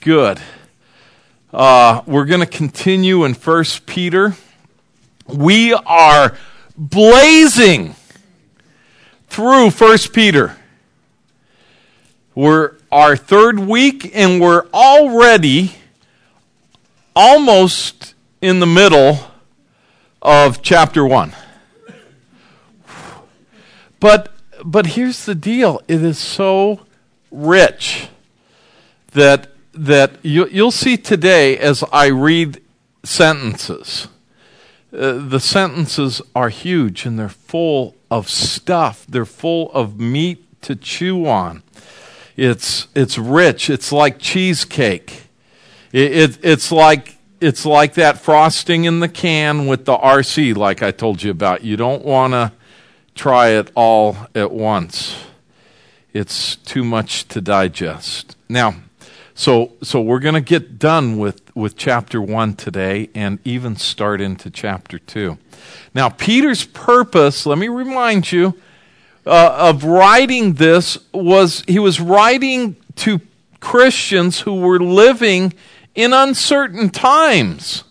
Good. Uh, we're going to continue in First Peter. We are blazing through First Peter. We're our third week, and we're already almost in the middle of chapter one. But but here's the deal: it is so rich that that you, will see today as I read sentences. Uh, the sentences are huge and they're full of stuff. They're full of meat to chew on. It's it's rich. It's like cheesecake. It, it, it's like it's like that frosting in the can with the RC, like I told you about. You don't want to try it all at once. It's too much to digest. Now, so, so we're going to get done with, with chapter 1 today and even start into chapter 2. Now, Peter's purpose, let me remind you, uh, of writing this was he was writing to Christians who were living in uncertain times,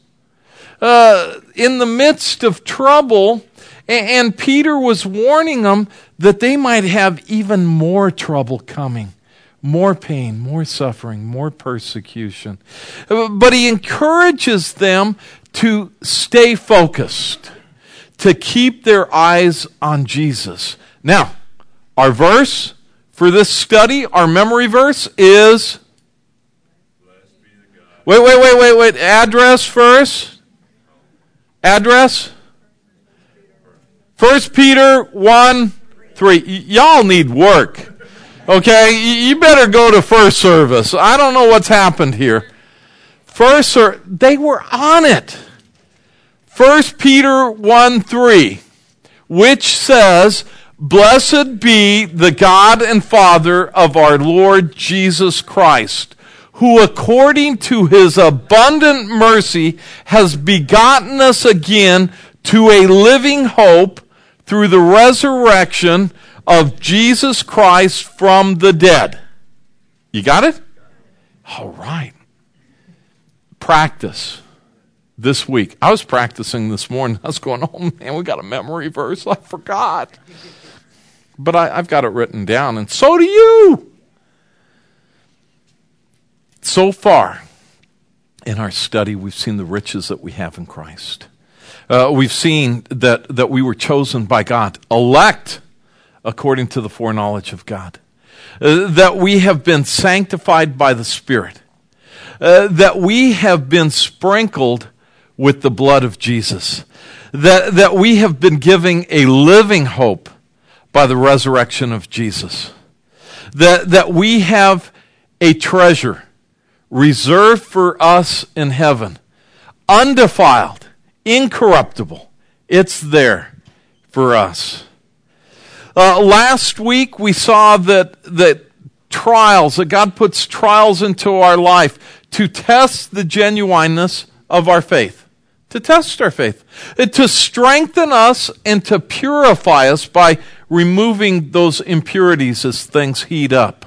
uh, in the midst of trouble, and, and Peter was warning them that they might have even more trouble coming more pain, more suffering, more persecution. But he encourages them to stay focused, to keep their eyes on Jesus. Now, our verse for this study, our memory verse is. Wait, wait, wait, wait, wait. Address first. Address. First Peter 1 3. Y- y'all need work. Okay, you better go to first service. I don't know what's happened here. First, ser- they were on it. First Peter 1 3, which says, Blessed be the God and Father of our Lord Jesus Christ, who according to his abundant mercy has begotten us again to a living hope through the resurrection of Jesus Christ from the dead. You got it? All right. Practice this week. I was practicing this morning. I was going, oh man, we got a memory verse. I forgot. But I, have got it written down, and so do you. So far in our study, we've seen the riches that we have in Christ. Uh, we've seen that, that we were chosen by God, elect according to the foreknowledge of God. Uh, that we have been sanctified by the Spirit. Uh, that we have been sprinkled with the blood of Jesus. That, that we have been giving a living hope by the resurrection of Jesus. That, that we have a treasure reserved for us in heaven, undefiled, incorruptible. It's there for us. Uh, last week we saw that, that trials, that God puts trials into our life to test the genuineness of our faith, to test our faith, uh, to strengthen us and to purify us by removing those impurities as things heat up.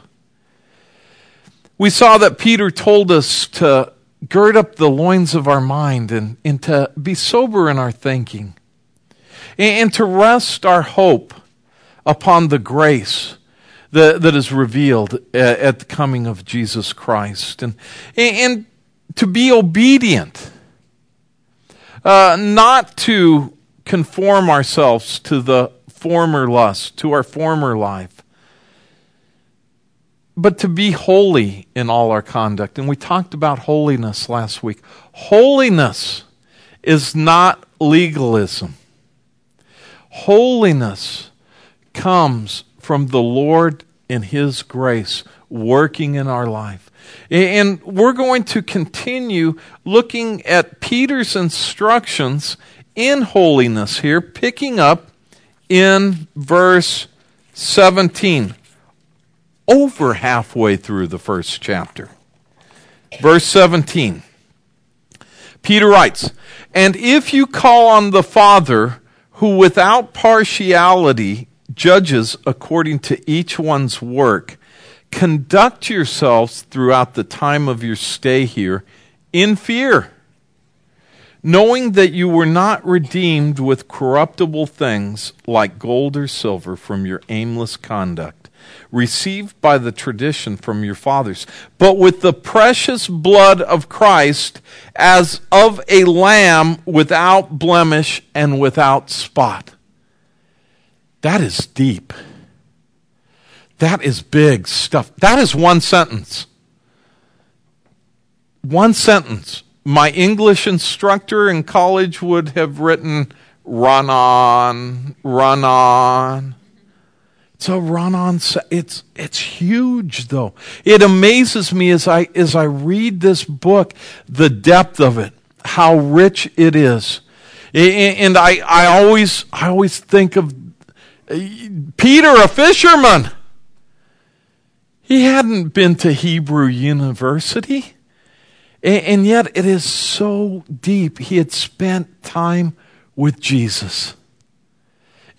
We saw that Peter told us to gird up the loins of our mind and, and to be sober in our thinking and, and to rest our hope upon the grace that, that is revealed at, at the coming of Jesus Christ. And, and to be obedient, uh, not to conform ourselves to the former lust, to our former life, but to be holy in all our conduct. And we talked about holiness last week. Holiness is not legalism. Holiness comes from the Lord in His grace working in our life. And we're going to continue looking at Peter's instructions in holiness here, picking up in verse 17, over halfway through the first chapter. Verse 17. Peter writes, And if you call on the Father, who without partiality judges according to each one's work. conduct yourselves throughout the time of your stay here in fear, knowing that you were not redeemed with corruptible things like gold or silver from your aimless conduct, received by the tradition from your fathers, but with the precious blood of Christ as of a lamb without blemish and without spot. That is deep. That is big stuff. That is one sentence. One sentence. My English instructor in college would have written, run on, run on. It's a run on. It's, it's huge, though. It amazes me as I, as I read this book, the depth of it, how rich it is. And I, I, always, I always think of Peter, a fisherman. He hadn't been to Hebrew University. And yet it is so deep. He had spent time with Jesus.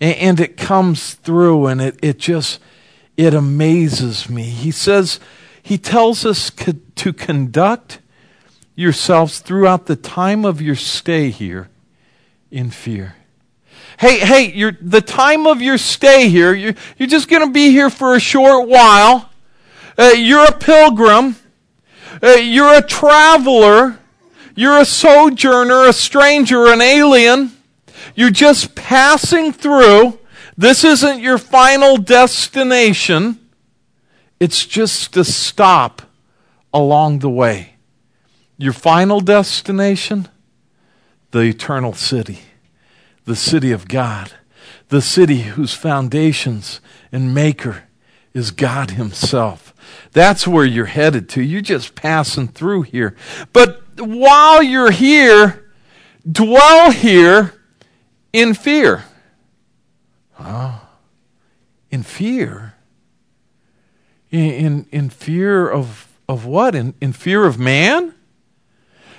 And it comes through and it, it just, it amazes me. He says, he tells us to conduct yourselves throughout the time of your stay here in fear. Hey, hey, you're, the time of your stay here, you're, you're just going to be here for a short while. Uh, you're a pilgrim. Uh, you're a traveler. You're a sojourner, a stranger, an alien. You're just passing through. This isn't your final destination. It's just a stop along the way. Your final destination? The eternal city, the city of God, the city whose foundations and maker is God Himself. That's where you're headed to. You're just passing through here. But while you're here, dwell here in fear. Oh, in fear? In, in, in fear of, of what? In, in fear of man?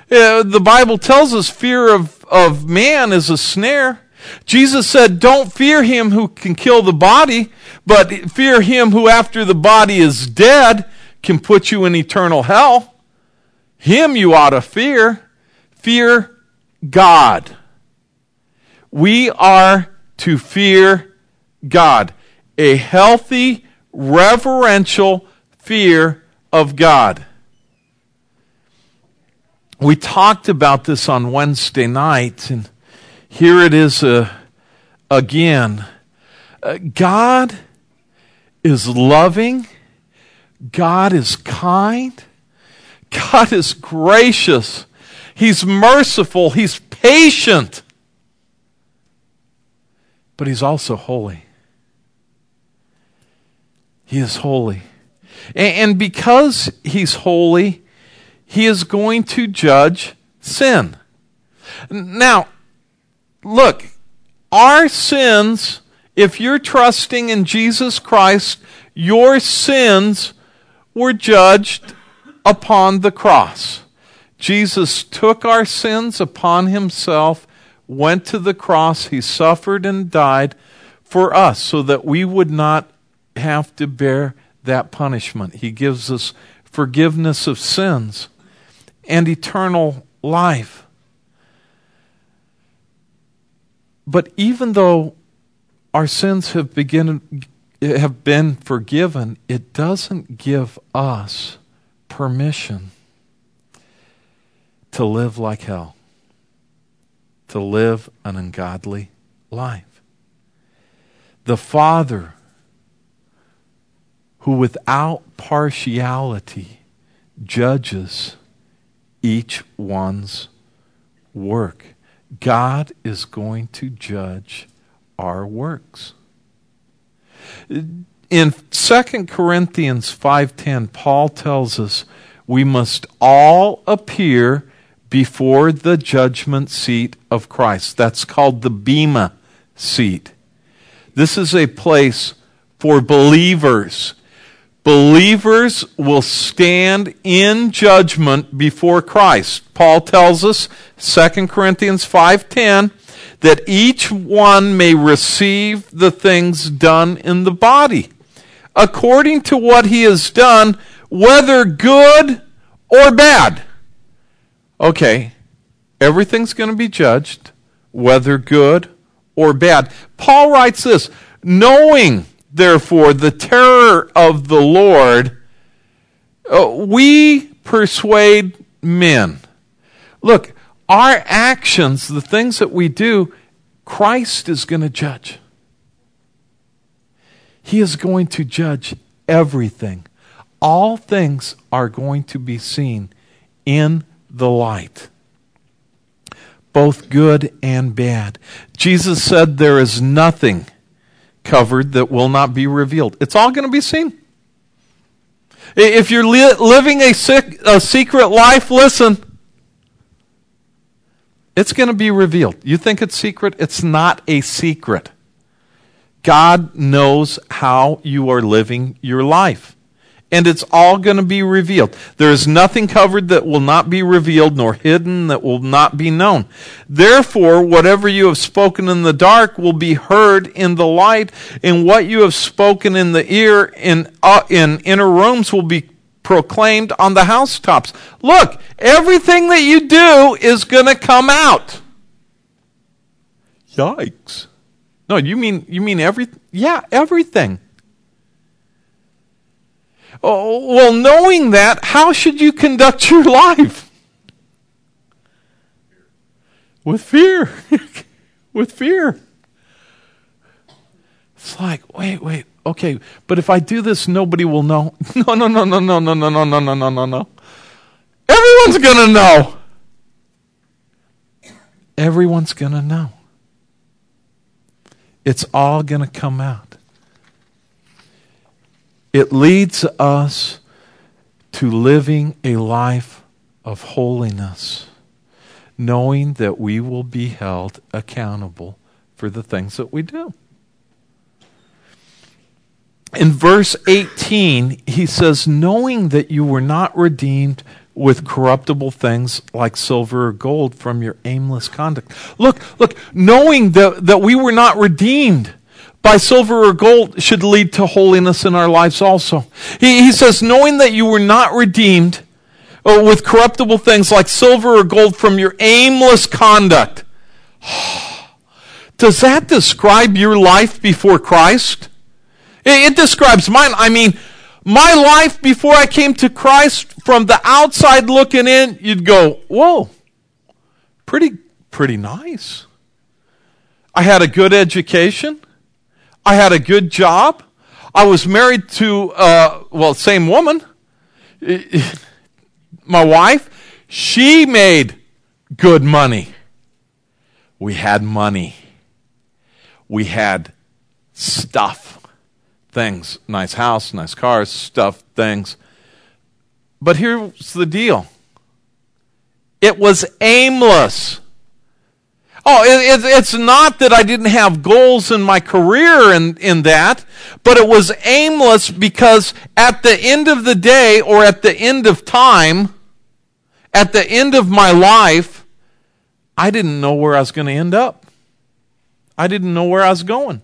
The Bible tells us fear of, of man is a snare. Jesus said, Don't fear him who can kill the body, but fear him who, after the body is dead, can put you in eternal hell. Him you ought to fear. Fear God. We are to fear God. A healthy, reverential fear of God. We talked about this on Wednesday night, and here it is uh, again. Uh, God is loving, God is kind, God is gracious, He's merciful, He's patient, but He's also holy. He is holy. And because He's holy, He is going to judge sin. Now, look, our sins, if you're trusting in Jesus Christ, your sins were judged upon the cross. Jesus took our sins upon himself, went to the cross, he suffered and died for us so that we would not have to bear that punishment. He gives us forgiveness of sins and eternal life. But even though our sins have, begin, have been forgiven, it doesn't give us permission to live like hell, to live an ungodly life. The Father, who without partiality judges each one's work God is going to judge our works. In 2 Corinthians 5:10 Paul tells us we must all appear before the judgment seat of Christ. That's called the bema seat. This is a place for believers believers will stand in judgment before Christ. Paul tells us 2 Corinthians 5:10 that each one may receive the things done in the body according to what he has done, whether good or bad. Okay, everything's going to be judged, whether good or bad. Paul writes this knowing, therefore, the terror of the Lord, uh, we persuade men. Look, our actions, the things that we do, Christ is going to judge. He is going to judge everything. All things are going to be seen in the light, both good and bad. Jesus said there is nothing covered that will not be revealed. It's all going to be seen. If you're li- living a, sick, a secret life, listen. It's going to be revealed. You think it's secret? It's not a secret. God knows how you are living your life. And it's all going to be revealed. There is nothing covered that will not be revealed, nor hidden that will not be known. Therefore, whatever you have spoken in the dark will be heard in the light, and what you have spoken in the ear in, uh, in inner rooms will be proclaimed on the housetops. Look, everything that you do is going to come out. Yikes. No, you mean you mean every yeah, everything. Oh, well, knowing that, how should you conduct your life? With fear. With fear. It's like, wait, wait, okay, but if I do this, nobody will know. No, no, no, no, no, no, no, no, no, no, no, no, no. Everyone's going to know. Everyone's going to know. It's all going to come out. It leads us to living a life of holiness, knowing that we will be held accountable for the things that we do. In verse 18, he says, Knowing that you were not redeemed with corruptible things like silver or gold from your aimless conduct. Look, look, knowing that, that we were not redeemed by silver or gold should lead to holiness in our lives also. He, he says, knowing that you were not redeemed uh, with corruptible things like silver or gold from your aimless conduct. Does that describe your life before Christ? It, it describes mine. I mean, my life before I came to Christ, from the outside looking in, you'd go, whoa, pretty, pretty nice. I had a good education. I had a good job. I was married to, uh, well, same woman. My wife, she made good money. We had money. We had stuff things nice house, nice cars, stuff, things. But here's the deal it was aimless. Oh, it, it, it's not that I didn't have goals in my career in, in that, but it was aimless because at the end of the day or at the end of time, at the end of my life, I didn't know where I was going to end up. I didn't know where I was going.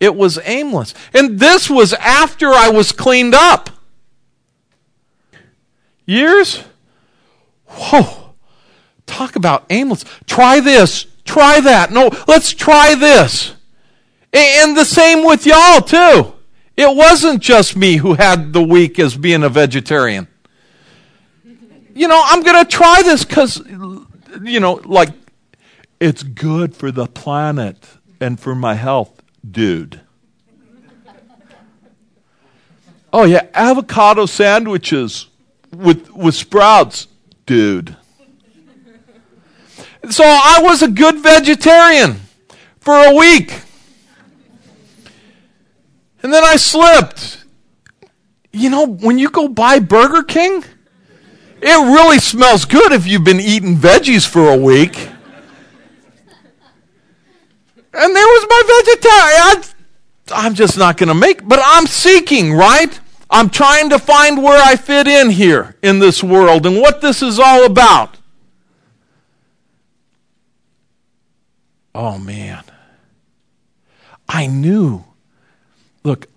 It was aimless. And this was after I was cleaned up. Years? Whoa. Talk about aimless. Try this. Try that. No, let's try this. And the same with y'all, too. It wasn't just me who had the week as being a vegetarian. You know, I'm going to try this because, you know, like, it's good for the planet and for my health dude. Oh yeah, avocado sandwiches with with sprouts, dude. So I was a good vegetarian for a week. And then I slipped. You know, when you go by Burger King, it really smells good if you've been eating veggies for a week. And there was my vegetarian. I'm just not going to make, but I'm seeking, right? I'm trying to find where I fit in here in this world and what this is all about. Oh man. I knew. Look,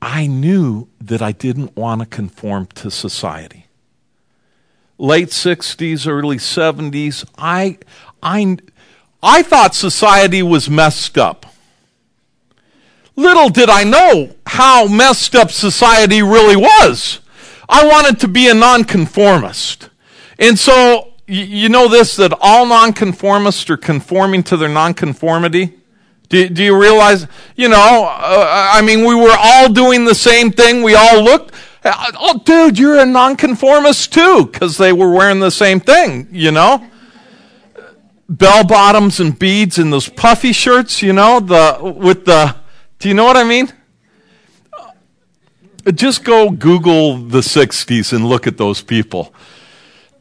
I knew that I didn't want to conform to society. Late 60s, early 70s, I, I, I thought society was messed up. Little did I know how messed up society really was. I wanted to be a nonconformist. And so, you know this that all nonconformists are conforming to their nonconformity? Do, do you realize, you know, uh, I mean, we were all doing the same thing. We all looked, oh, dude, you're a nonconformist too, because they were wearing the same thing, you know? Bell bottoms and beads and those puffy shirts, you know, the, with the, do you know what I mean? Just go Google the 60s and look at those people.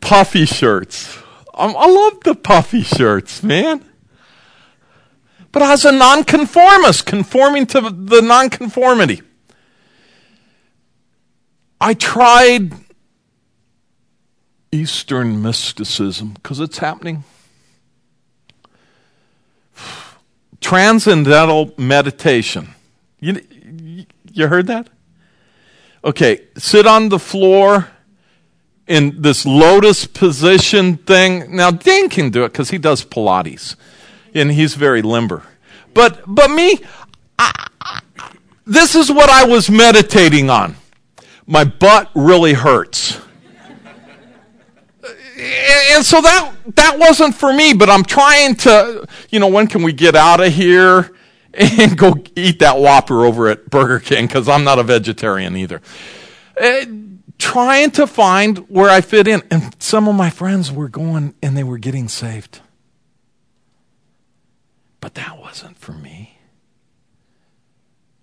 Puffy shirts. Um, I love the puffy shirts, man. But as a nonconformist, conforming to the nonconformity. I tried Eastern mysticism because it's happening. Transcendental meditation. You, you heard that? Okay, sit on the floor in this lotus position thing. Now, Dan can do it because he does Pilates and he's very limber. But, but me, I, this is what I was meditating on. My butt really hurts. And so that, that wasn't for me, but I'm trying to, you know, when can we get out of here and go eat that Whopper over at Burger King? Because I'm not a vegetarian either. Uh, trying to find where I fit in. And some of my friends were going and they were getting saved. But that wasn't for me.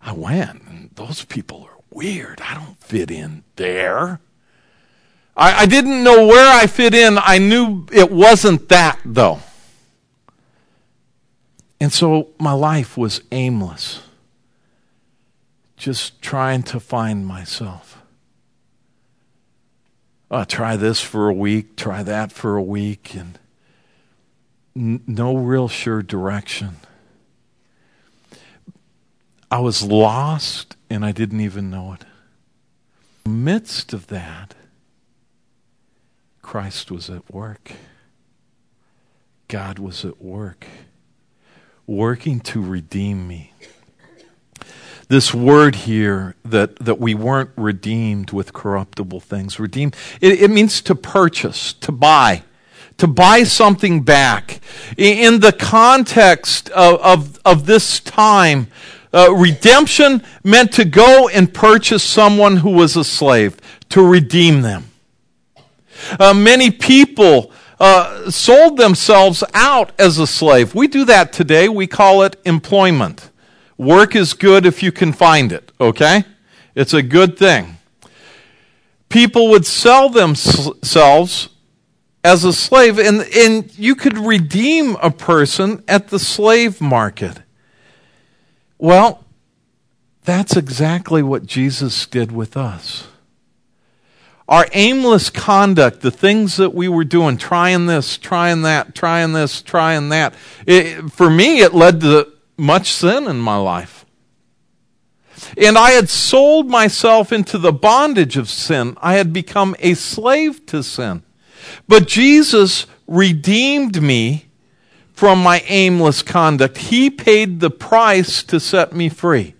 I went, and those people are weird. I don't fit in there. I, I didn't know where I fit in. I knew it wasn't that, though. And so my life was aimless, just trying to find myself. Oh, try this for a week, try that for a week, and n- no real sure direction. I was lost and I didn't even know it. In the midst of that, Christ was at work. God was at work, working to redeem me. This word here that, that we weren't redeemed with corruptible things, redeemed, it, it means to purchase, to buy to buy something back. In the context of, of, of this time, uh, redemption meant to go and purchase someone who was a slave, to redeem them. Uh, many people uh, sold themselves out as a slave. We do that today. We call it employment. Work is good if you can find it, okay? It's a good thing. People would sell themselves as a slave, and, and you could redeem a person at the slave market. Well, that's exactly what Jesus did with us. Our aimless conduct, the things that we were doing, trying this, trying that, trying this, trying that, it, for me, it led to much sin in my life. And I had sold myself into the bondage of sin. I had become a slave to sin. But Jesus redeemed me from my aimless conduct. He paid the price to set me free.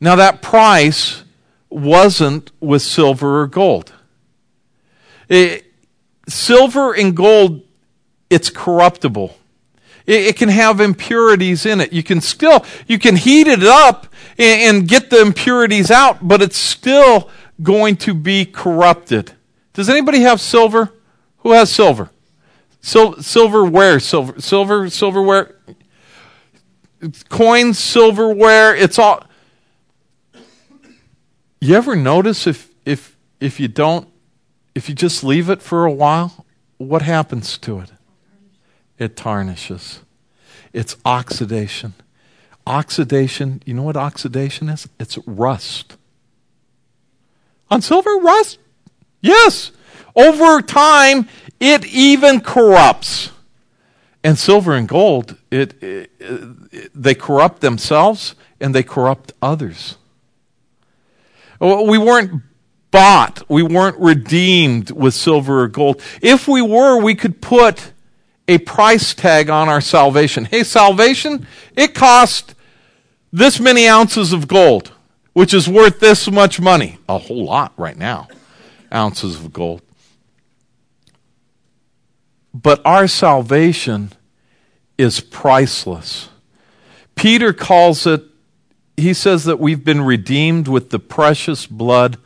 Now, that price wasn't with silver or gold. It, silver and gold, it's corruptible. It, it, can have impurities in it. You can still, you can heat it up and, and get the impurities out, but it's still going to be corrupted. Does anybody have silver? Who has silver? Sil- silverware, silver, silver, silverware, coins, silverware. It's all. You ever notice if if if you don't, if you just leave it for a while, what happens to it? It tarnishes. It's oxidation. Oxidation. You know what oxidation is? It's rust. On silver, rust. Yes. Over time, it even corrupts. And silver and gold, it, it, it, they corrupt themselves and they corrupt others. We weren't bought. We weren't redeemed with silver or gold. If we were, we could put a price tag on our salvation. Hey, salvation, it cost this many ounces of gold, which is worth this much money. A whole lot right now, ounces of gold. But our salvation is priceless. Peter calls it, he says that we've been redeemed with the precious blood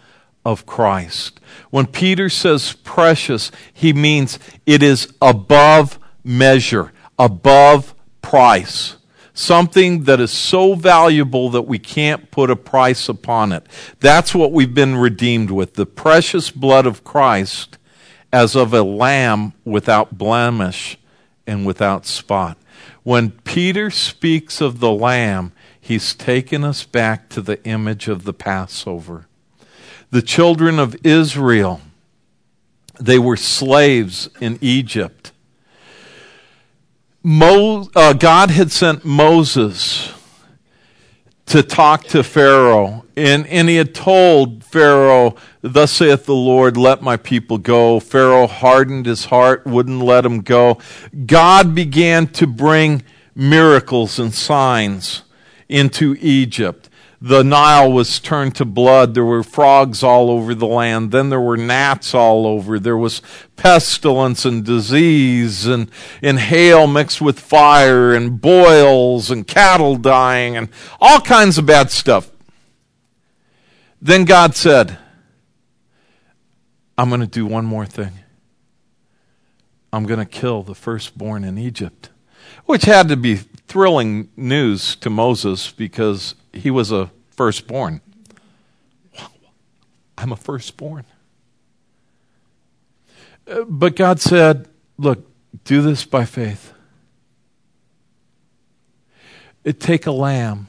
of Christ. When Peter says precious, he means it is above measure, above price. Something that is so valuable that we can't put a price upon it. That's what we've been redeemed with the precious blood of Christ as of a lamb without blemish and without spot. When Peter speaks of the lamb, he's taken us back to the image of the Passover. The children of Israel, they were slaves in Egypt. Mo, uh, God had sent Moses to talk to Pharaoh, and, and he had told Pharaoh, Thus saith the Lord, let my people go. Pharaoh hardened his heart, wouldn't let him go. God began to bring miracles and signs into Egypt the Nile was turned to blood. There were frogs all over the land. Then there were gnats all over. There was pestilence and disease and, and hail mixed with fire and boils and cattle dying and all kinds of bad stuff. Then God said, I'm going to do one more thing. I'm going to kill the firstborn in Egypt, which had to be thrilling news to Moses because he was a firstborn. I'm a firstborn. But God said, Look, do this by faith. It take a lamb,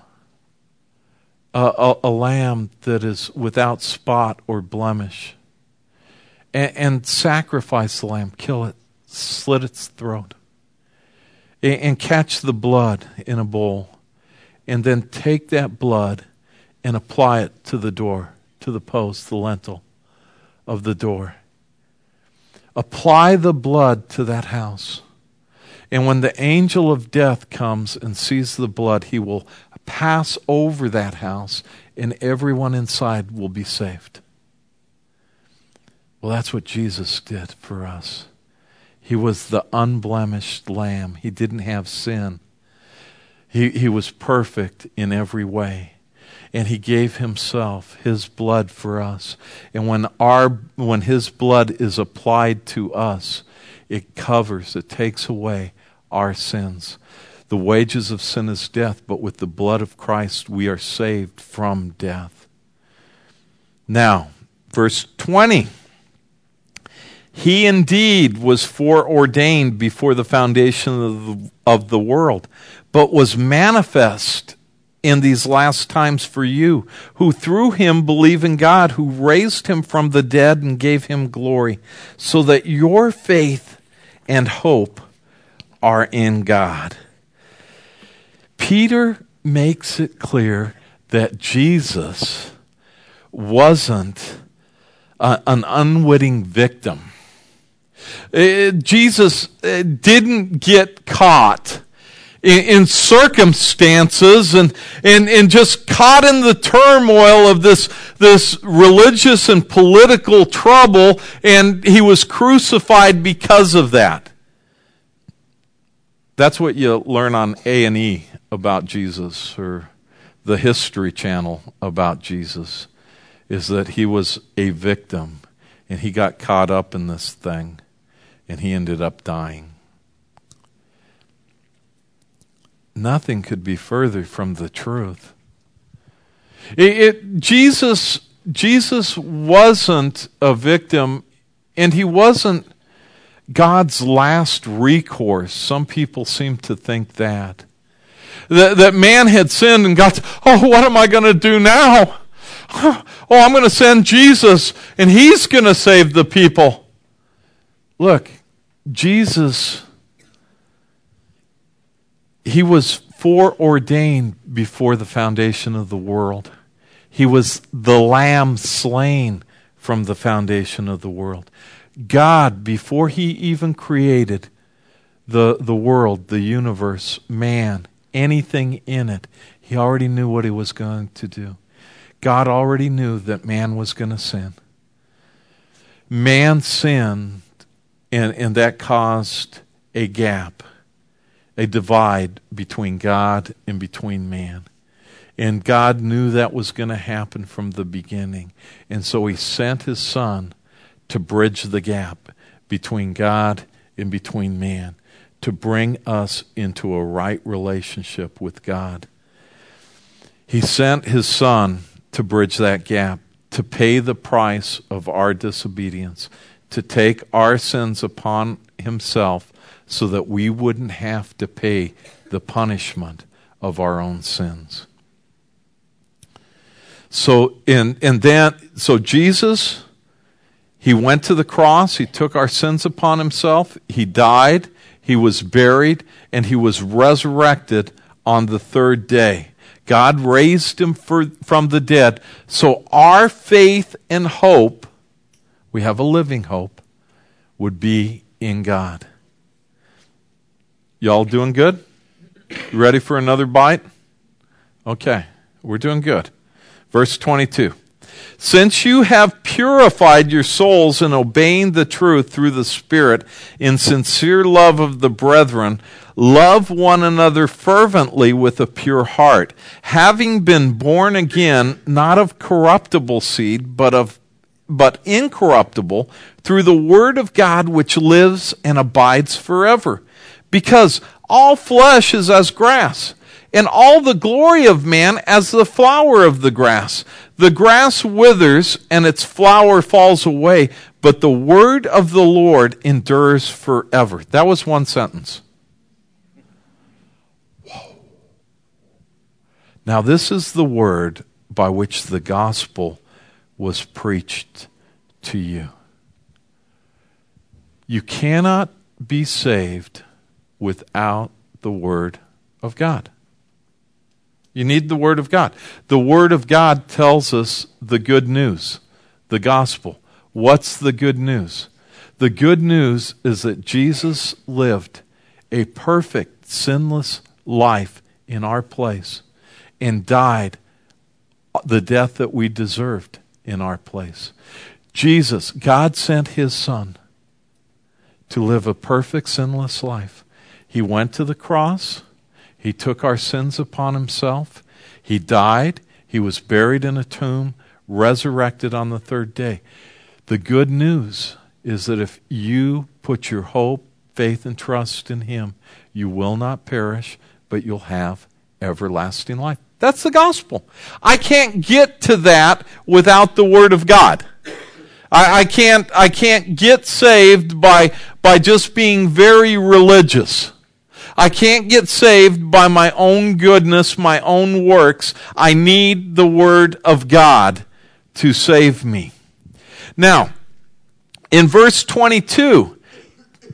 a, a, a lamb that is without spot or blemish, and, and, sacrifice the lamb, kill it, slit its throat, and, and catch the blood in a bowl and then take that blood and apply it to the door, to the post, the lintel of the door. Apply the blood to that house. And when the angel of death comes and sees the blood, he will pass over that house, and everyone inside will be saved. Well, that's what Jesus did for us. He was the unblemished lamb, he didn't have sin. He, he was perfect in every way. And he gave himself, his blood for us. And when, our, when his blood is applied to us, it covers, it takes away our sins. The wages of sin is death, but with the blood of Christ we are saved from death. Now, verse 20. He indeed was foreordained before the foundation of the, of the world but was manifest in these last times for you, who through him believe in God, who raised him from the dead and gave him glory, so that your faith and hope are in God. Peter makes it clear that Jesus wasn't a, an unwitting victim. Uh, Jesus uh, didn't get caught in, in circumstances and, and, and just caught in the turmoil of this, this religious and political trouble, and he was crucified because of that. That's what you learn on A&E about Jesus or the History Channel about Jesus is that he was a victim and he got caught up in this thing and he ended up dying. Nothing could be further from the truth. It, it, Jesus, Jesus wasn't a victim, and he wasn't God's last recourse. Some people seem to think that. That, that man had sinned, and God, oh, what am I going to do now? Oh, I'm going to send Jesus, and he's going to save the people. Look, Jesus he was foreordained before the foundation of the world. He was the lamb slain from the foundation of the world. God, before he even created the, the world, the universe, man, anything in it, he already knew what he was going to do. God already knew that man was going to sin. Man sinned, and, and that caused a gap, a divide between God and between man. And God knew that was going to happen from the beginning. And so he sent his son to bridge the gap between God and between man, to bring us into a right relationship with God. He sent his son to bridge that gap, to pay the price of our disobedience, to take our sins upon himself so that we wouldn't have to pay the punishment of our own sins. So in and then so Jesus he went to the cross, he took our sins upon himself, he died, he was buried, and he was resurrected on the third day. God raised him for, from the dead. So our faith and hope, we have a living hope, would be in God. Y'all doing good? Ready for another bite? Okay, we're doing good. Verse 22. Since you have purified your souls in obeying the truth through the Spirit in sincere love of the brethren, love one another fervently with a pure heart, having been born again, not of corruptible seed, but of but incorruptible through the word of God which lives and abides forever. Because all flesh is as grass, and all the glory of man as the flower of the grass. The grass withers and its flower falls away, but the word of the Lord endures forever. That was one sentence. Now, this is the word by which the gospel was preached to you. You cannot be saved without the Word of God. You need the Word of God. The Word of God tells us the good news, the gospel. What's the good news? The good news is that Jesus lived a perfect, sinless life in our place and died the death that we deserved in our place. Jesus, God sent his Son to live a perfect, sinless life he went to the cross. He took our sins upon himself. He died. He was buried in a tomb, resurrected on the third day. The good news is that if you put your hope, faith, and trust in him, you will not perish, but you'll have everlasting life. That's the gospel. I can't get to that without the Word of God. I, I, can't, I can't get saved by, by just being very religious. I can't get saved by my own goodness, my own works. I need the Word of God to save me. Now, in verse 22,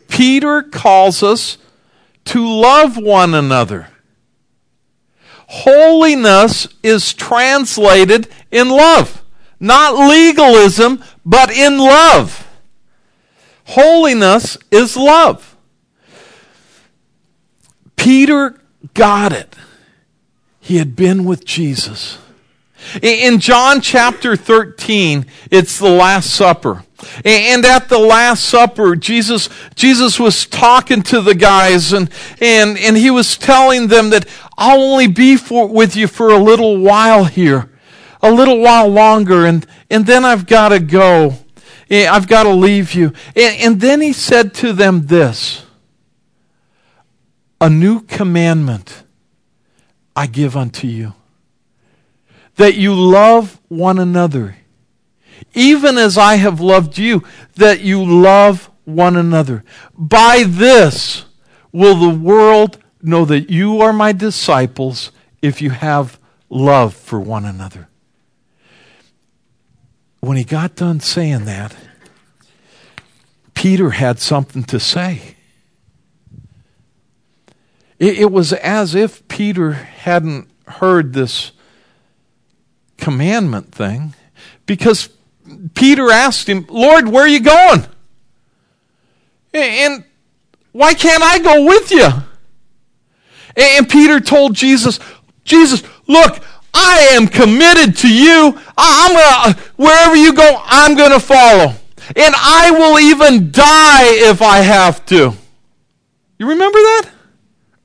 Peter calls us to love one another. Holiness is translated in love. Not legalism, but in love. Holiness is love. Peter got it. He had been with Jesus. In John chapter 13, it's the Last Supper. And at the Last Supper, Jesus, Jesus was talking to the guys and, and, and he was telling them that I'll only be for, with you for a little while here, a little while longer, and, and then I've got to go. I've got to leave you. And, and then he said to them this a new commandment I give unto you that you love one another, even as I have loved you, that you love one another. By this will the world know that you are my disciples if you have love for one another. When he got done saying that, Peter had something to say. It, it was as if Peter hadn't heard this commandment thing because Peter asked him, Lord, where are you going? And why can't I go with you? And Peter told Jesus, Jesus, look, I am committed to you. I'm gonna, wherever you go, I'm going to follow. And I will even die if I have to. You remember that?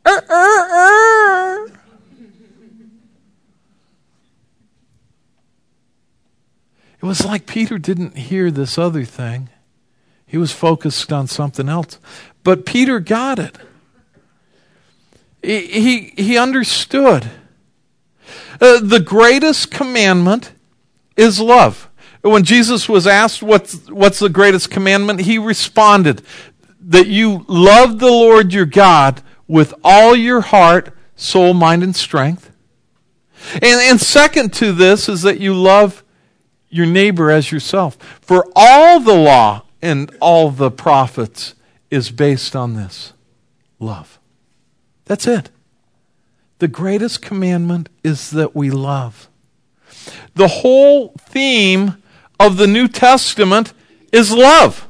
Uh, uh, uh. It was like Peter didn't hear this other thing. He was focused on something else. But Peter got it. He, he, he understood. Uh, the greatest commandment is love. When Jesus was asked what's, what's the greatest commandment, he responded that you love the Lord your God with all your heart, soul, mind, and strength. And, and second to this is that you love your neighbor as yourself. For all the law and all the prophets is based on this love. That's it. The greatest commandment is that we love. The whole theme of the New Testament is love.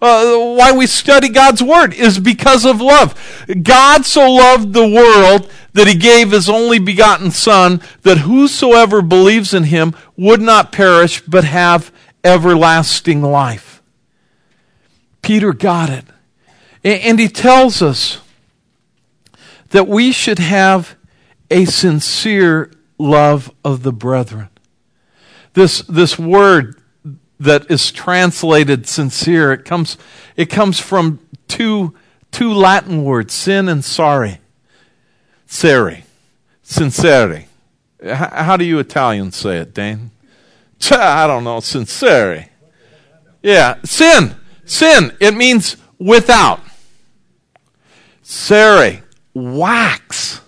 Uh, why we study God's Word is because of love. God so loved the world that he gave his only begotten Son, that whosoever believes in him would not perish, but have everlasting life. Peter got it. And he tells us that we should have a sincere love of the brethren. This, this word that is translated sincere, it comes, it comes from two, two Latin words, sin and sorry. Seri. Sinceri. How do you Italians say it, Dane? I don't know. Sinceri. Yeah. Sin. Sin. It means without. Seri. Wax.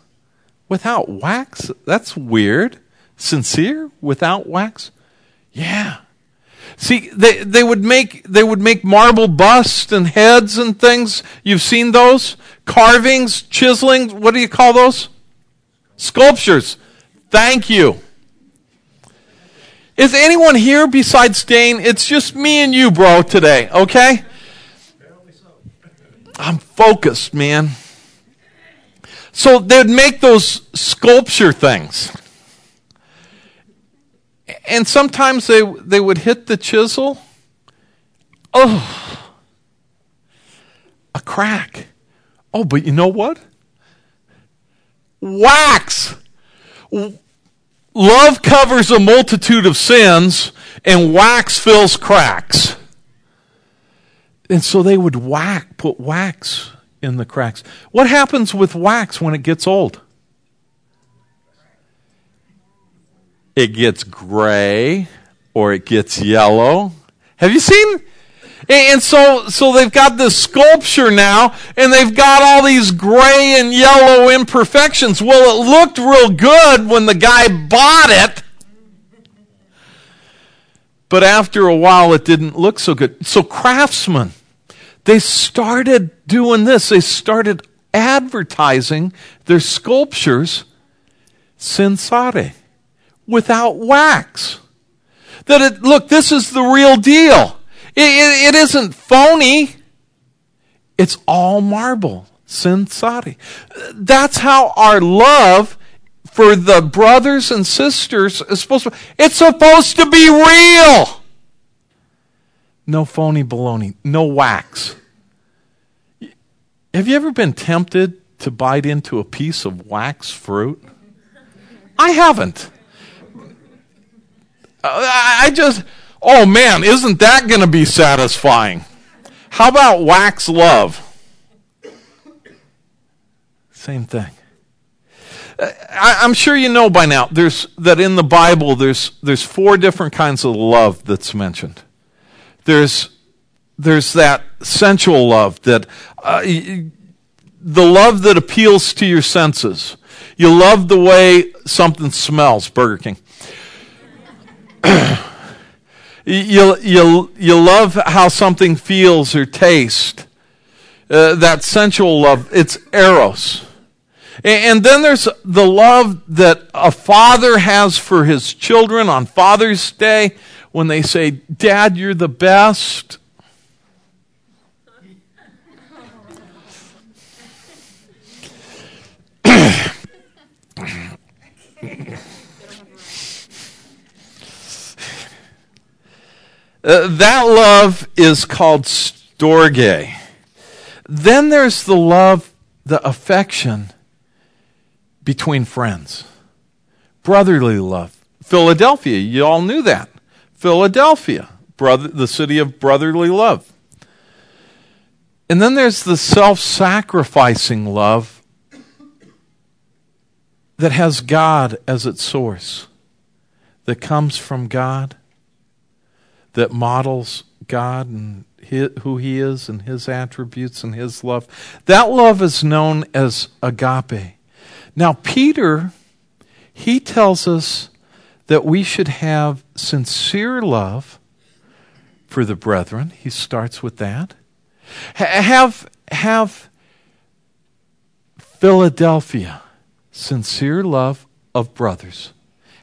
Without wax? That's weird. Sincere? Without wax? Yeah. See, they, they would make they would make marble busts and heads and things. You've seen those? carvings, chiseling, what do you call those? Sculptures. Thank you. Is anyone here besides Dane? It's just me and you, bro, today, okay? I'm focused, man. So they'd make those sculpture things. And sometimes they, they would hit the chisel. Oh, a crack. Oh, but you know what? Wax. Love covers a multitude of sins, and wax fills cracks. And so they would whack, put wax in the cracks. What happens with wax when it gets old? It gets gray or it gets yellow. Have you seen and so, so they've got this sculpture now, and they've got all these gray and yellow imperfections. Well, it looked real good when the guy bought it. But after a while, it didn't look so good. So, craftsmen, they started doing this. They started advertising their sculptures sensare, without wax. That it, look, this is the real deal. It, it, it isn't phony. It's all marble, sensati. That's how our love for the brothers and sisters is supposed to. It's supposed to be real. No phony baloney. No wax. Have you ever been tempted to bite into a piece of wax fruit? I haven't. I just Oh man, isn't that going to be satisfying? How about wax love? Same thing. I, am sure you know by now there's that in the Bible there's there's four different kinds of love that's mentioned. There's there's that sensual love that uh, the love that appeals to your senses. You love the way something smells. Burger King. You, you, you love how something feels or tastes. Uh, that sensual love, it's eros. And then there's the love that a father has for his children on Father's Day when they say, Dad, you're the best. Uh, that love is called storge. Then there's the love, the affection between friends. Brotherly love. Philadelphia, you all knew that. Philadelphia, brother, the city of brotherly love. And then there's the self sacrificing love that has God as its source, that comes from God, that models God and his, who He is and His attributes and His love. That love is known as agape. Now, Peter, he tells us that we should have sincere love for the brethren. He starts with that. Have, have Philadelphia, sincere love of brothers.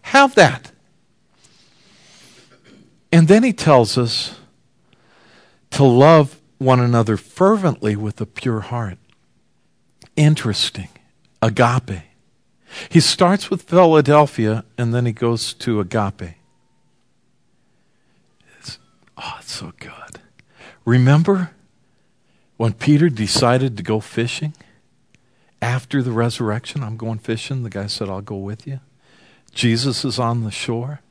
Have that. And then he tells us to love one another fervently with a pure heart. Interesting. Agape. He starts with Philadelphia and then he goes to agape. It's, oh, it's so good. Remember when Peter decided to go fishing? After the resurrection, I'm going fishing. The guy said, I'll go with you. Jesus is on the shore.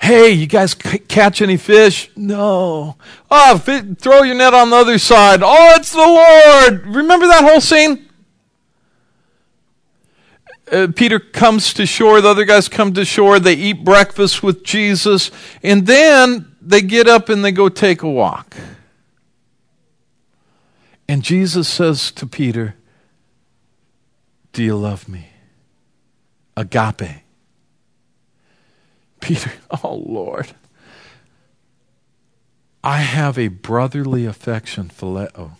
Hey, you guys c- catch any fish? No. Oh, throw your net on the other side. Oh, it's the Lord. Remember that whole scene? uh, Peter comes to shore, the other guys come to shore, they eat breakfast with Jesus, and then they get up and they go take a walk. And Jesus says to Peter, Do you love me? Agape. Peter, oh Lord. I have a brotherly affection, phileo.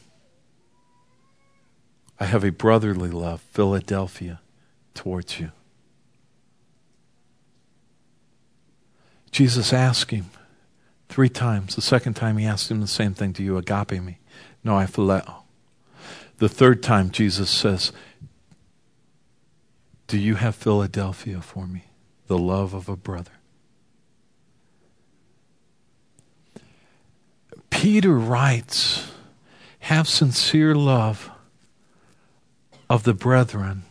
I have a brotherly love, Philadelphia towards you. Jesus asked him three times. The second time he asked him the same thing Do you agape me? No, I phileo. The third time Jesus says, Do you have Philadelphia for me? The love of a brother. Peter writes, Have sincere love of the brethren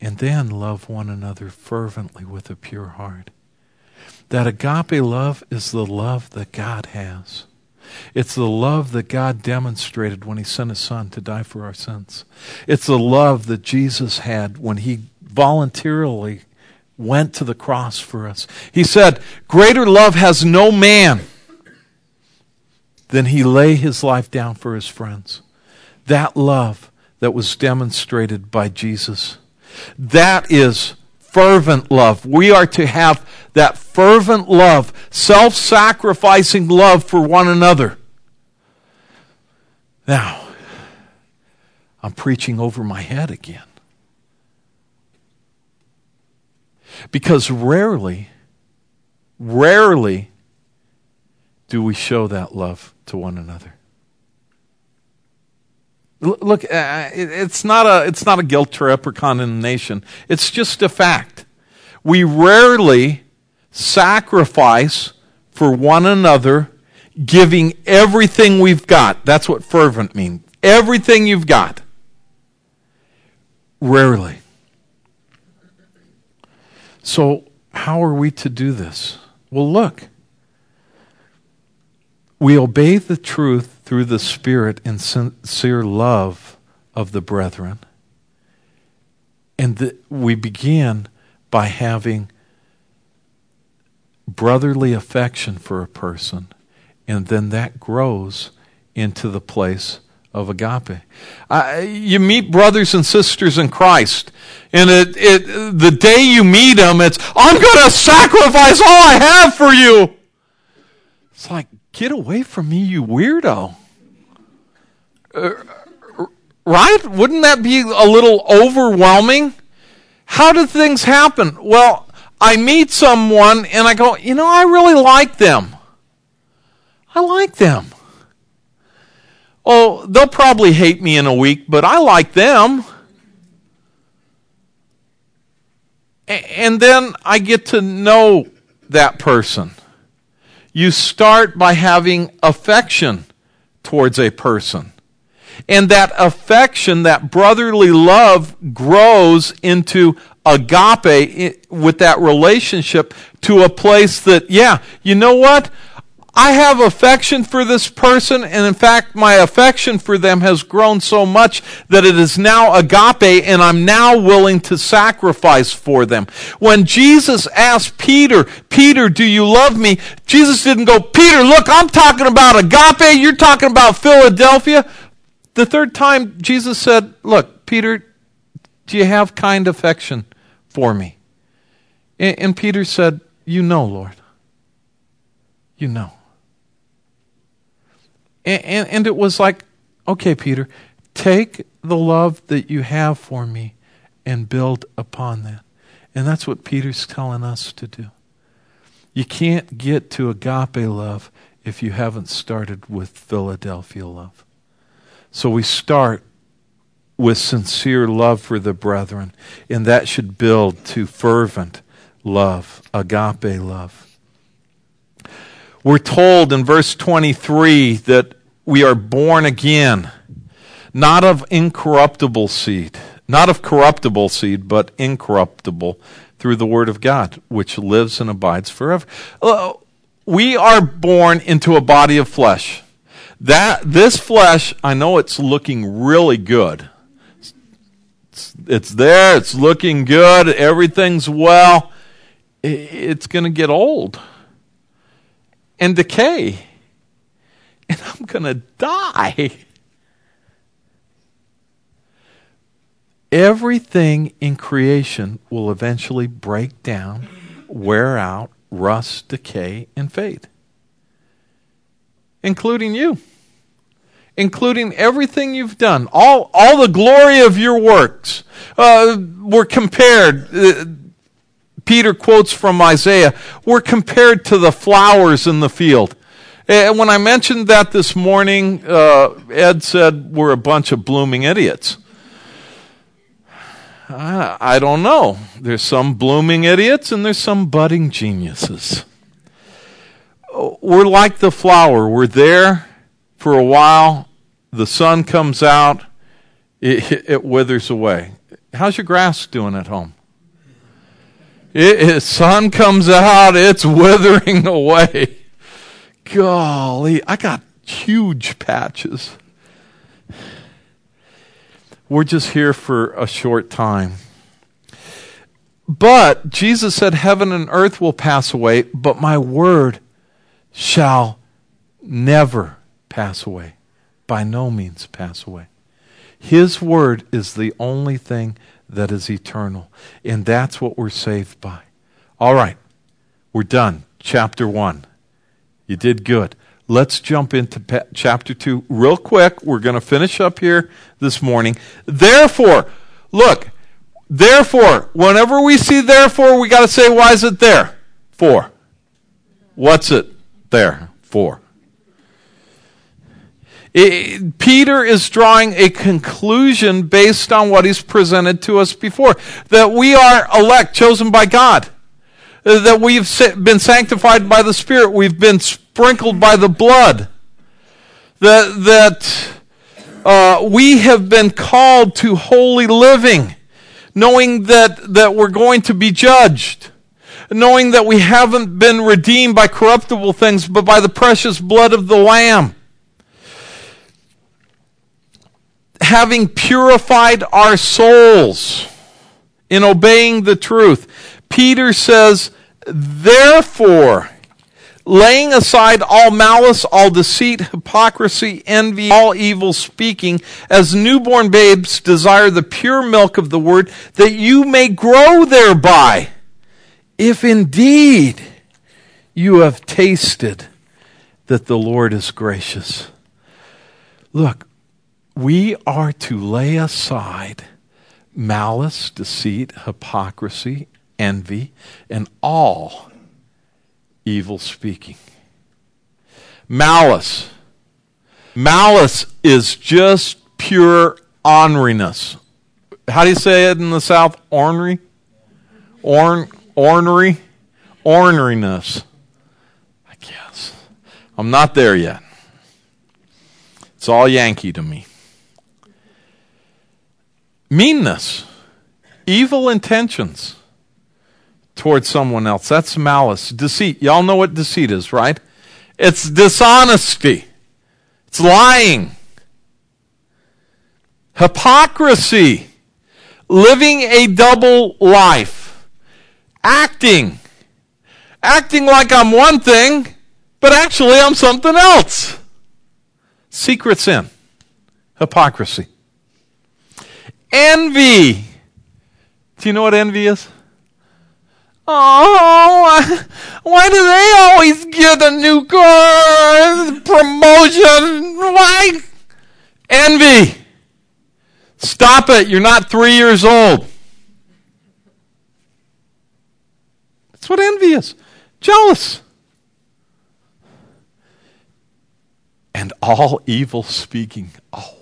and then love one another fervently with a pure heart. That agape love is the love that God has. It's the love that God demonstrated when He sent His Son to die for our sins. It's the love that Jesus had when He voluntarily went to the cross for us. He said, Greater love has no man than He lay His life down for His friends. That love that was demonstrated by Jesus that is fervent love. We are to have that fervent love, self sacrificing love for one another. Now, I'm preaching over my head again. Because rarely, rarely do we show that love to one another. Look, uh, it's not a it's not a guilt trip or condemnation. It's just a fact. We rarely sacrifice for one another, giving everything we've got. That's what fervent means. Everything you've got. Rarely. So, how are we to do this? Well, look. We obey the truth through the Spirit and sincere love of the brethren. And the, we begin by having brotherly affection for a person, and then that grows into the place of agape. You meet brothers and sisters in Christ, and it, it, the day you meet them, it's, I'm going to sacrifice all I have for you. It's like, Get away from me, you weirdo. Uh, right? Wouldn't that be a little overwhelming? How do things happen? Well, I meet someone and I go, you know, I really like them. I like them. Oh, they'll probably hate me in a week, but I like them. And then I get to know that person. You start by having affection towards a person. And that affection, that brotherly love, grows into agape with that relationship to a place that, yeah, you know what? I have affection for this person, and in fact, my affection for them has grown so much that it is now agape, and I'm now willing to sacrifice for them. When Jesus asked Peter, Peter, do you love me? Jesus didn't go, Peter, look, I'm talking about agape, you're talking about Philadelphia. The third time, Jesus said, Look, Peter, do you have kind affection for me? And, Peter said, You know, Lord. You know. And, and, and it was like, okay, Peter, take the love that you have for me and build upon that. And that's what Peter's telling us to do. You can't get to agape love if you haven't started with Philadelphia love. So we start with sincere love for the brethren, and that should build to fervent love, agape love. We're told in verse 23 that we are born again, not of incorruptible seed, not of corruptible seed, but incorruptible through the Word of God, which lives and abides forever. Uh, we are born into a body of flesh. That this flesh, I know it's looking really good. It's, it's there, it's looking good, everything's well. It's going to get old and decay and I'm going to die. Everything in creation will eventually break down, wear out, rust, decay, and fade, including you. Including everything you've done, all, all the glory of your works uh, were compared. Peter quotes from Isaiah, we're compared to the flowers in the field. And when I mentioned that this morning, uh, Ed said we're a bunch of blooming idiots. I, I don't know. There's some blooming idiots and there's some budding geniuses. We're like the flower. We're there for a while. The sun comes out. It, it withers away. How's your grass doing at home? It, it, sun comes out. It's withering away. Golly, I got huge patches. We're just here for a short time. But Jesus said, Heaven and earth will pass away, but my word shall never pass away. By no means pass away. His word is the only thing that is eternal. And that's what we're saved by. All right, we're done. Chapter 1. You did good. Let's jump into chapter 2 real quick. We're going to finish up here this morning. Therefore, look, therefore, whenever we see therefore, we got to say, why is it there? For. What's it there for? It, Peter is drawing a conclusion based on what he's presented to us before that we are elect, chosen by God. That we've been sanctified by the Spirit, we've been sprinkled by the blood, that, that uh, we have been called to holy living, knowing that, that we're going to be judged, knowing that we haven't been redeemed by corruptible things, but by the precious blood of the Lamb. Having purified our souls in obeying the truth. Peter says, Therefore, laying aside all malice, all deceit, hypocrisy, envy, all evil speaking, as newborn babes desire the pure milk of the word, that you may grow thereby, if indeed you have tasted that the Lord is gracious. Look, we are to lay aside malice, deceit, hypocrisy, envy, and all evil speaking. Malice. Malice is just pure orneriness. How do you say it in the South? Ornery? Orn, ornery? Orneriness. I guess. I'm not there yet. It's all Yankee to me. Meanness, evil intentions towards someone else. That's malice. Deceit. Y'all know what deceit is, right? It's dishonesty. It's lying. Hypocrisy. Living a double life. Acting. Acting like I'm one thing, but actually I'm something else. Secret sin. Hypocrisy. Envy. Do you know what envy is? Oh, why do they always get the new car, promotion? Why? Envy. Stop it. You're not three years old. That's what envy is. Jealous. And all evil speaking. Oh.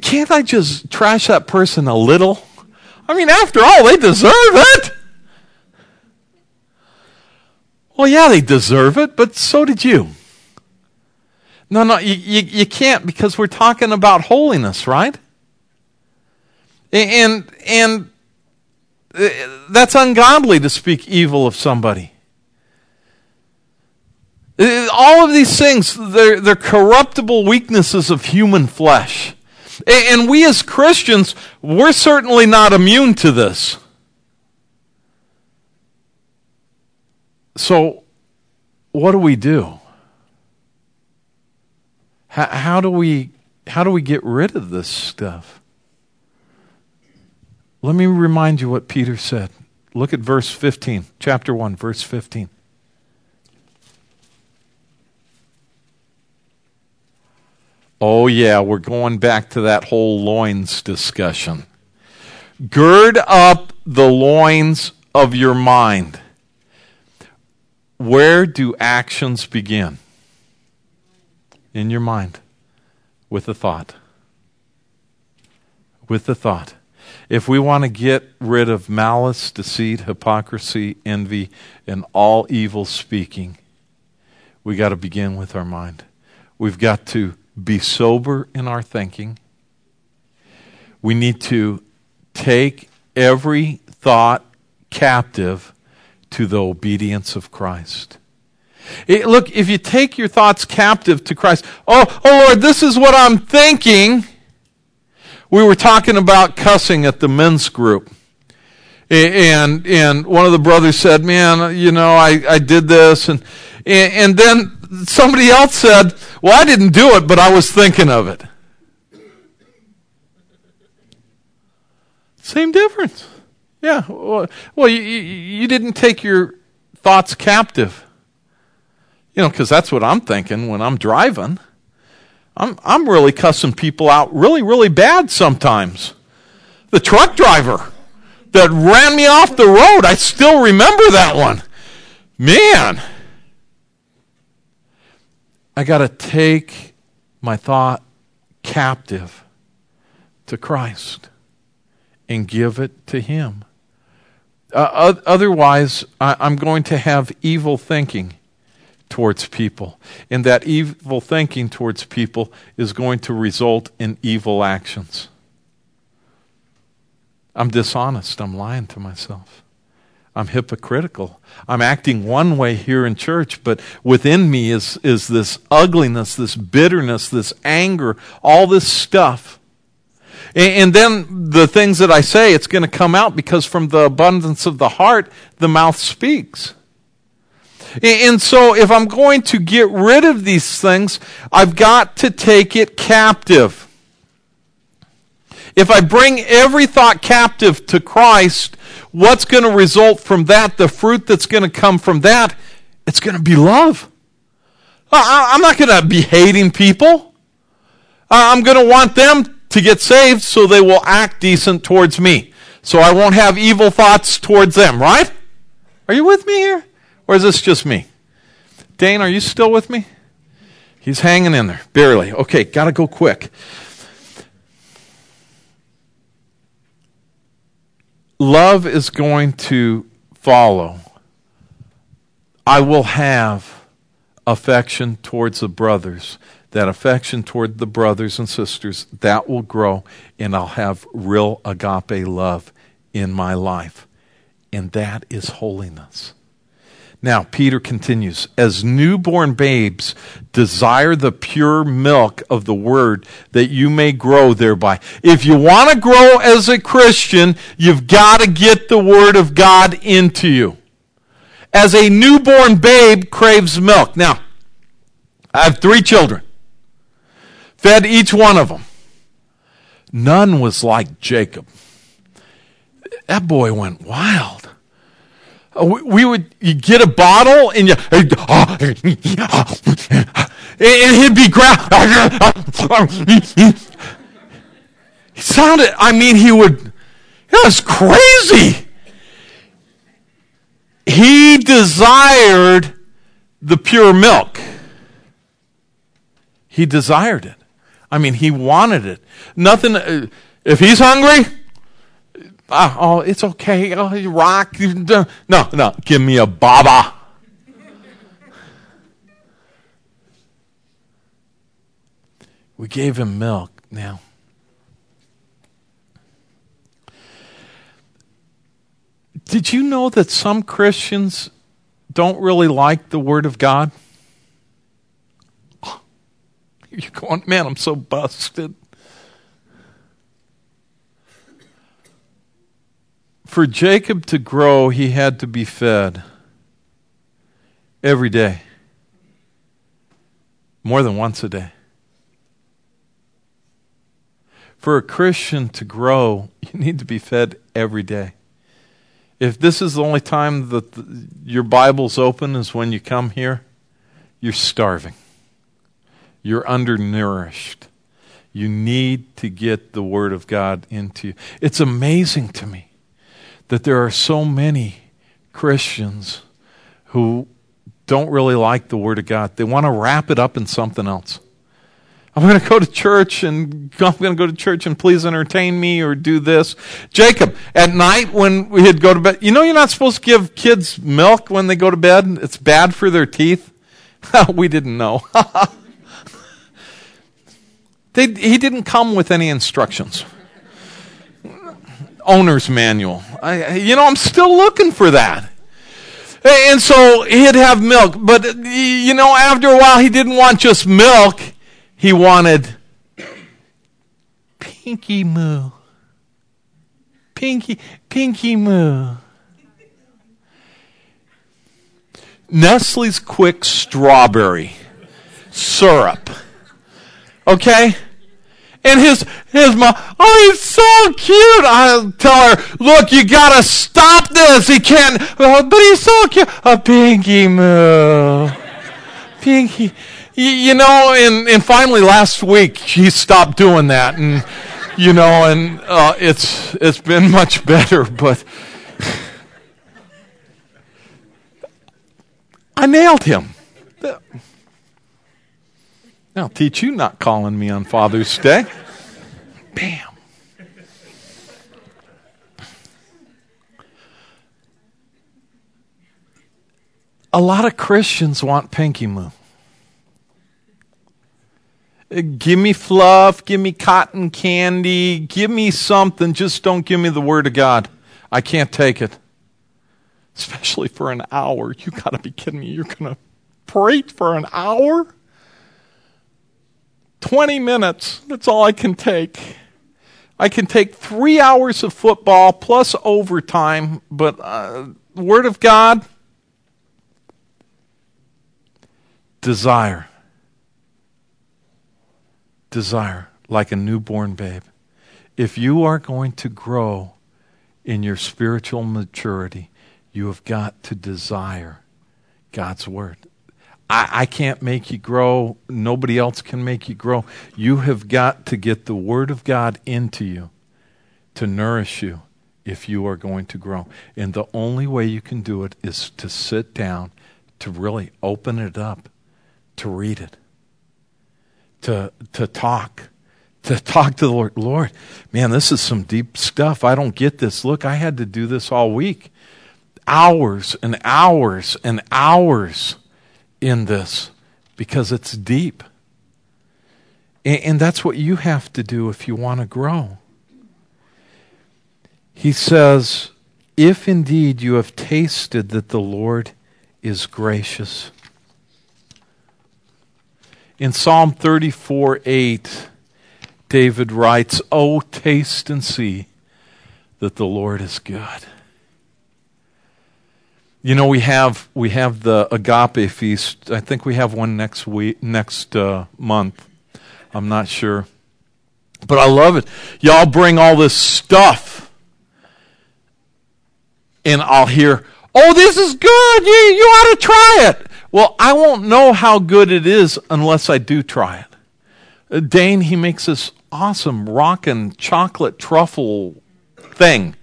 Can't I just trash that person a little? I mean, after all, they deserve it. Well, yeah, they deserve it, but so did you. No, no, you, you, you can't because we're talking about holiness, right? And, and uh, that's ungodly to speak evil of somebody. Uh, all of these things, they're, they're corruptible weaknesses of human flesh. And we as Christians, we're certainly not immune to this. So, what do we do? How, how, do we how do we get rid of this stuff? Let me remind you what Peter said. Look at verse 15, chapter 1, verse 15. Oh, yeah, we're going back to that whole loins discussion. Gird up the loins of your mind. Where do actions begin? In your mind. With a thought. With the thought. If we want to get rid of malice, deceit, hypocrisy, envy, and all evil speaking, we got to begin with our mind. We've got to be sober in our thinking. We need to take every thought captive to the obedience of Christ. It, look, if you take your thoughts captive to Christ, oh, oh Lord, this is what I'm thinking. We were talking about cussing at the men's group. And, and one of the brothers said, man, you know, I, I did this. And, and then somebody else said, Well, I didn't do it, but I was thinking of it. Same difference. Yeah. Well, you, you didn't take your thoughts captive. You know, because that's what I'm thinking when I'm driving. I'm, I'm really cussing people out really, really bad sometimes. The truck driver that ran me off the road, I still remember that one. Man, I got to take my thought captive to Christ and give it to Him. Uh, otherwise, I, I'm going to have evil thinking towards people. And that evil thinking towards people is going to result in evil actions. I'm dishonest. I'm lying to myself. I'm hypocritical. I'm acting one way here in church, but within me is, is this ugliness, this bitterness, this anger, all this stuff. And, and then the things that I say, it's going to come out because from the abundance of the heart, the mouth speaks. And so, if I'm going to get rid of these things, I've got to take it captive. If I bring every thought captive to Christ, what's going to result from that, the fruit that's going to come from that, it's going to be love. I'm not going to be hating people. I'm going to want them to get saved so they will act decent towards me. So I won't have evil thoughts towards them, right? Are you with me here? Or is this just me? Dane, are you still with me? He's hanging in there, barely. Okay, got to go quick. Love is going to follow. I will have affection towards the brothers. That affection toward the brothers and sisters, that will grow, and I'll have real agape love in my life. And that is holiness. Now, Peter continues, as newborn babes, desire the pure milk of the word that you may grow thereby. If you want to grow as a Christian, you've got to get the word of God into you. As a newborn babe craves milk. Now, I have three children. Fed each one of them. None was like Jacob. That boy went wild. Uh, we would get a bottle and you and he'd be ground. He sounded. I mean, he would. It was crazy. He desired the pure milk. He desired it. I mean, he wanted it. Nothing. Uh, if he's hungry, uh, oh, it's okay. Oh, you rock. No, no, give me a baba. we gave him milk now. Did you know that some Christians don't really like the Word of God? You're going, man, I'm so busted. For Jacob to grow, he had to be fed every day, more than once a day. For a Christian to grow, you need to be fed every day. If this is the only time that the, your Bible's open is when you come here, you're starving. You're undernourished. You need to get the Word of God into you. It's amazing to me that there are so many Christians who don't really like the Word of God. They want to wrap it up in something else. I'm going to go to church and I'm going to go to church and please entertain me or do this. Jacob, at night when we'd go to bed, you know you're not supposed to give kids milk when they go to bed? It's bad for their teeth. we didn't know. they, he didn't come with any instructions owner's manual. I, you know, I'm still looking for that. And so he'd have milk, but uh, you know, after a while, he didn't want just milk. He wanted Pinky Moo. Pinky, Pinky Moo. Nestle's Quik Strawberry Syrup. Okay? And his his mom, oh, he's so cute. I tell her, look, you gotta stop this. He can't. Oh, but he's so cute. A pinky moo, pinky. You, you know, and and finally last week he stopped doing that, and you know, and uh, it's it's been much better, but. I nailed him. I'll teach you not calling me on Father's Day. Bam. A lot of Christians want pinky moo. Uh, give me fluff, give me cotton candy, give me something, just don't give me the Word of God. I can't take it. Especially for an hour. You got to be kidding me. You're going to pray for an hour? 20 minutes. That's all I can take. I can take three hours of football plus overtime, but uh, Word of God, desire. Desire, like a newborn babe. If you are going to grow in your spiritual maturity, you have got to desire God's Word. I, I can't make you grow. Nobody else can make you grow. You have got to get the Word of God into you to nourish you if you are going to grow. And the only way you can do it is to sit down, to really open it up, to read it, to, to talk, to talk to the Lord. Lord, man, this is some deep stuff. I don't get this. Look, I had to do this all week. Hours and hours and hours in this because it's deep. And, that's what you have to do if you want to grow. He says, If indeed you have tasted that the Lord is gracious. In Psalm 34 8, David writes, Oh, taste and see that the Lord is good. You know, we have we have the agape feast. I think we have one next week, next uh, month. I'm not sure, but I love it. Y'all bring all this stuff, and I'll hear, "Oh, this is good. You you ought to try it." Well, I won't know how good it is unless I do try it. Uh, Dane, he makes this awesome rockin' chocolate truffle thing.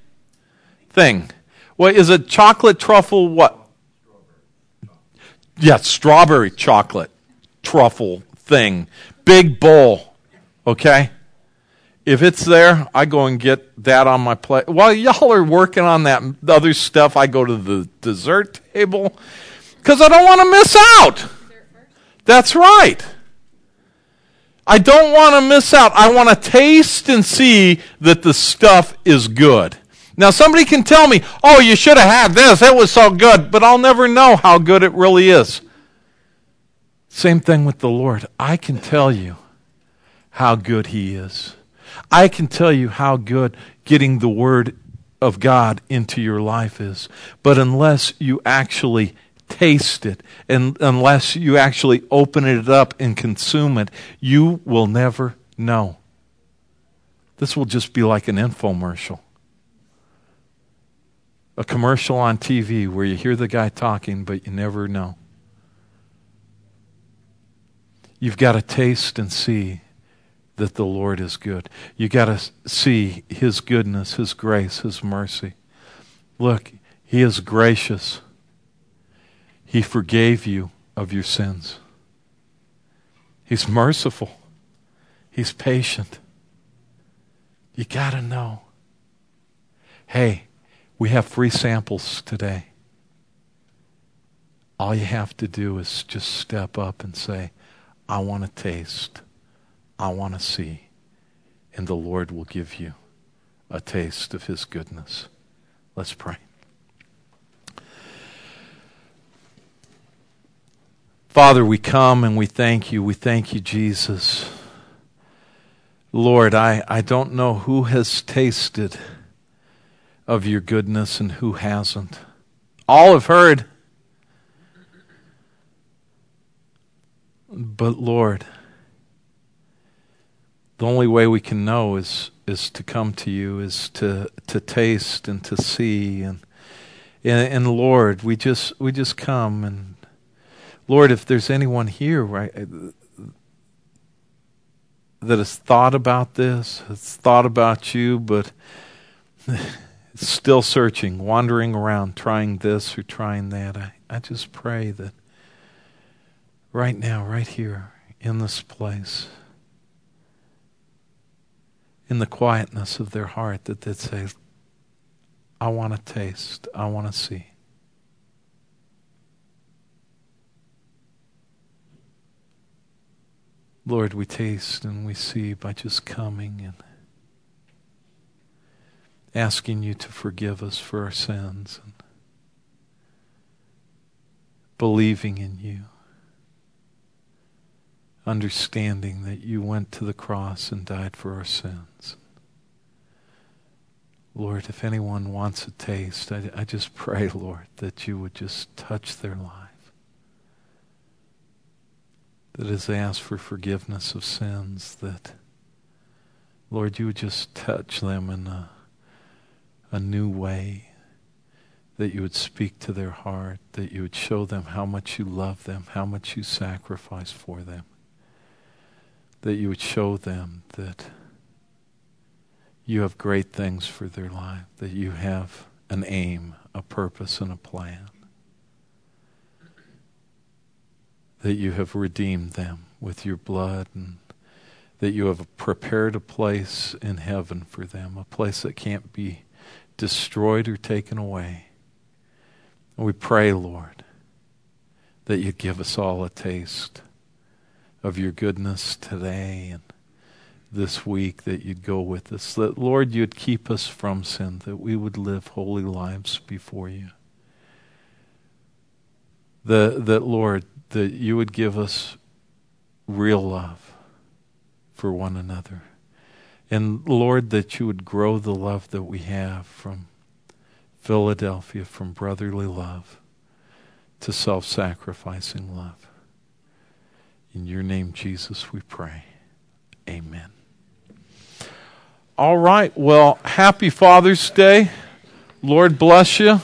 Thing well, is a chocolate truffle what? Yeah, strawberry chocolate truffle thing. Big bowl. Okay? If it's there, I go and get that on my plate. While y'all are working on that other stuff, I go to the dessert table because I don't want to miss out. That's right. I don't want to miss out. I want to taste and see that the stuff is good. Now, somebody can tell me, oh, you should have had this. It was so good. But I'll never know how good it really is. Same thing with the Lord. I can tell you how good He is. I can tell you how good getting the Word of God into your life is. But unless you actually taste it, and unless you actually open it up and consume it, you will never know. This will just be like an infomercial a commercial on TV where you hear the guy talking, but you never know. You've got to taste and see that the Lord is good. You've got to see His goodness, His grace, His mercy. Look, He is gracious. He forgave you of your sins. He's merciful. He's patient. You got to know. Hey, we have free samples today. All you have to do is just step up and say, I want to taste. I want to see. And the Lord will give you a taste of His goodness. Let's pray. Father, we come and we thank you. We thank you, Jesus. Lord, I, I don't know who has tasted of your goodness and who hasn't. All have heard. But Lord, the only way we can know is is to come to you, is to to taste and to see and and, and Lord, we just we just come and Lord, if there's anyone here right that has thought about this, has thought about you, but still searching, wandering around, trying this or trying that, I, I just pray that right now, right here, in this place, in the quietness of their heart, that they'd say, I want to taste, I want to see. Lord, we taste and we see by just coming and asking you to forgive us for our sins and believing in you, understanding that you went to the cross and died for our sins. Lord, if anyone wants a taste, I, I just pray, Lord, that you would just touch their life. That as they ask for forgiveness of sins, that, Lord, you would just touch them in a a new way, that you would speak to their heart, that you would show them how much you love them, how much you sacrifice for them, that you would show them that you have great things for their life, that you have an aim, a purpose, and a plan, that you have redeemed them with your blood and that you have prepared a place in heaven for them, a place that can't be destroyed or taken away. And we pray, Lord, that you give us all a taste of your goodness today and this week, that you'd go with us. That, Lord, you'd keep us from sin, that we would live holy lives before you. The, that, Lord, that you would give us real love for one another. And Lord, that you would grow the love that we have from Philadelphia, from brotherly love to self sacrificing love. In your name, Jesus, we pray. Amen. All right. Well, happy Father's Day. Lord bless you.